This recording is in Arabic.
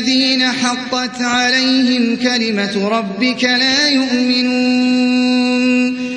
الذين حقت عليهم كلمة ربك لا يؤمنون